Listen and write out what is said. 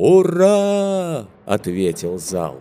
«Ура!» — ответил зал.